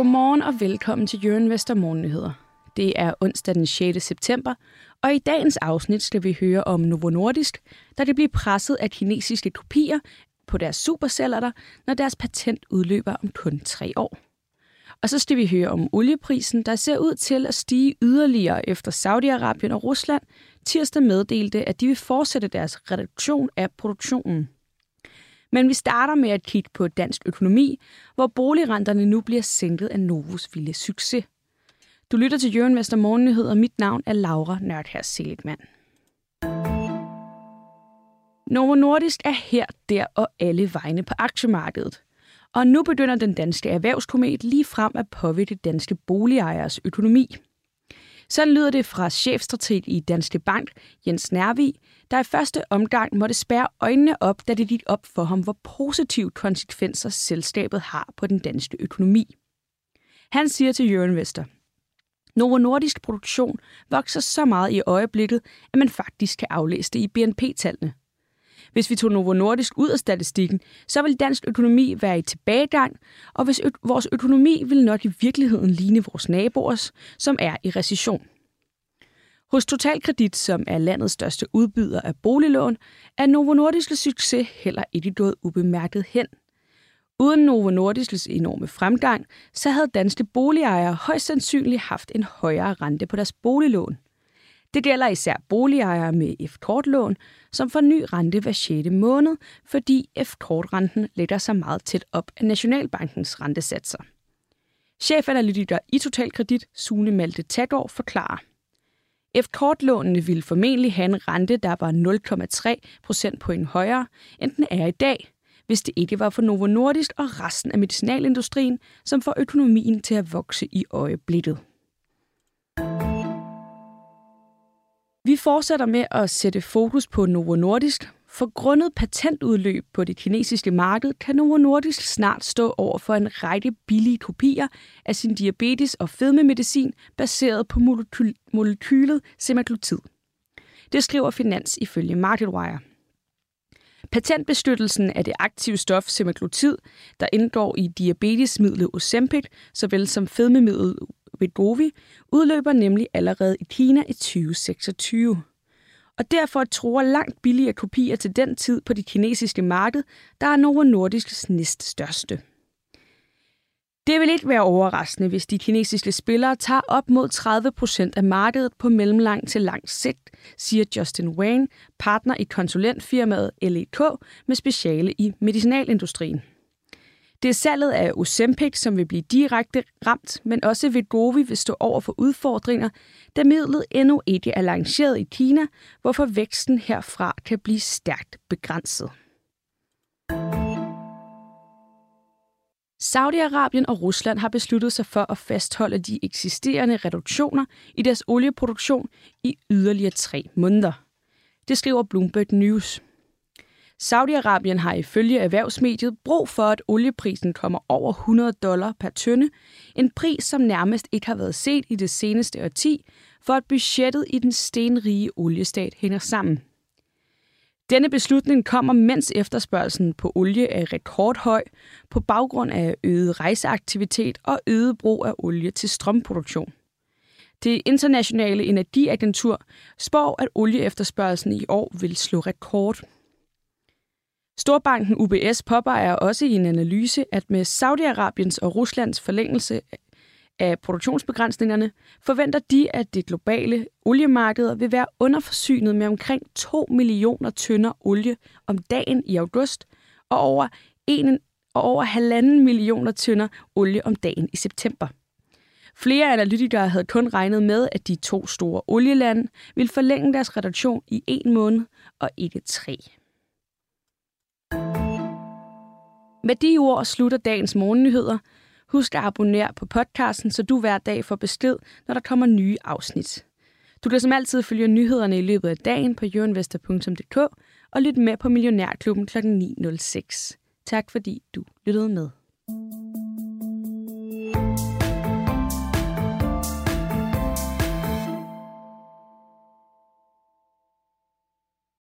Godmorgen og velkommen til Jørgen Vester Morgennyheder. Det er onsdag den 6. september, og i dagens afsnit skal vi høre om Novo Nordisk, der det bliver presset af kinesiske kopier på deres superceller, når deres patent udløber om kun tre år. Og så skal vi høre om olieprisen, der ser ud til at stige yderligere efter Saudi-Arabien og Rusland tirsdag meddelte, at de vil fortsætte deres reduktion af produktionen. Men vi starter med at kigge på dansk økonomi, hvor boligrenterne nu bliver sænket af Novos vilde succes. Du lytter til Jørgen Vester og Mit navn er Laura Nørdhær Seligman. Novo Nordisk er her, der og alle vegne på aktiemarkedet. Og nu begynder den danske erhvervskomet lige frem at påvirke danske boligejeres økonomi. Sådan lyder det fra chefstrateg i Danske Bank, Jens Nærvig, der i første omgang måtte spærre øjnene op, da det gik op for ham, hvor positive konsekvenser selskabet har på den danske økonomi. Han siger til Jørgen Vester, Novo Nordisk produktion vokser så meget i øjeblikket, at man faktisk kan aflæse det i BNP-tallene. Hvis vi tog Novo Nordisk ud af statistikken, så vil dansk økonomi være i tilbagegang, og hvis ø- vores økonomi vil nok i virkeligheden ligne vores naboers, som er i recession. Hos Totalkredit, som er landets største udbyder af boliglån, er Novo Nordisk succes heller ikke gået ubemærket hen. Uden Novo Nordisks enorme fremgang, så havde danske boligejere højst sandsynligt haft en højere rente på deres boliglån – det gælder især boligejere med F-kortlån, som får ny rente hver 6. måned, fordi F-kortrenten lægger sig meget tæt op af Nationalbankens rentesatser. Chefanalytiker i Totalkredit, Sune Malte Taggaard, forklarer. F-kortlånene ville formentlig have en rente, der var 0,3 procentpoint højere, end den er i dag, hvis det ikke var for Novo Nordisk og resten af medicinalindustrien, som får økonomien til at vokse i øjeblikket. Fortsætter med at sætte fokus på Novo Nordisk. For grundet patentudløb på det kinesiske marked, kan Novo Nordisk snart stå over for en række billige kopier af sin diabetes- og fedmemedicin baseret på molekyl- molekylet semaglutid. Det skriver Finans ifølge MarketWire. Patentbeskyttelsen af det aktive stof semaglutid, der indgår i diabetesmidlet Ozempic, såvel som fedmemidlet Wegovy udløber nemlig allerede i Kina i 2026. Og derfor tror langt billigere kopier til den tid på det kinesiske marked, der er Novo Nordisks næststørste. Det vil ikke være overraskende, hvis de kinesiske spillere tager op mod 30 procent af markedet på mellemlang til lang sigt, siger Justin Wayne, partner i konsulentfirmaet LEK med speciale i medicinalindustrien. Det er salget af Ozempic, som vil blive direkte ramt, men også Vigovi vil stå over for udfordringer, da midlet endnu ikke er lanceret i Kina, hvorfor væksten herfra kan blive stærkt begrænset. Saudi-Arabien og Rusland har besluttet sig for at fastholde de eksisterende reduktioner i deres olieproduktion i yderligere tre måneder. Det skriver Bloomberg News. Saudi-Arabien har ifølge erhvervsmediet brug for, at olieprisen kommer over 100 dollar per tønde, en pris, som nærmest ikke har været set i det seneste årti, for at budgettet i den stenrige oliestat hænger sammen. Denne beslutning kommer, mens efterspørgselen på olie er rekordhøj på baggrund af øget rejseaktivitet og øget brug af olie til strømproduktion. Det internationale energiagentur spår, at olieefterspørgselen i år vil slå rekord. Storbanken UBS påpeger også i en analyse, at med Saudi-Arabiens og Ruslands forlængelse af produktionsbegrænsningerne, forventer de, at det globale oliemarked vil være underforsynet med omkring 2 millioner tønder olie om dagen i august, og over, en, og over halvanden millioner tønder olie om dagen i september. Flere analytikere havde kun regnet med, at de to store olielande ville forlænge deres reduktion i en måned og ikke tre. Med de ord slutter dagens morgennyheder. Husk at abonnere på podcasten, så du hver dag får besked, når der kommer nye afsnit. Du kan som altid følge nyhederne i løbet af dagen på jørinvestor.dk og lytte med på Millionærklubben kl. 9.06. Tak fordi du lyttede med.